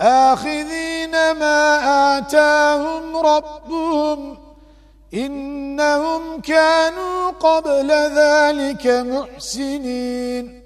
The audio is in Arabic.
آخذين ما آتاهم ربهم إنهم كانوا قبل ذلك محسنين.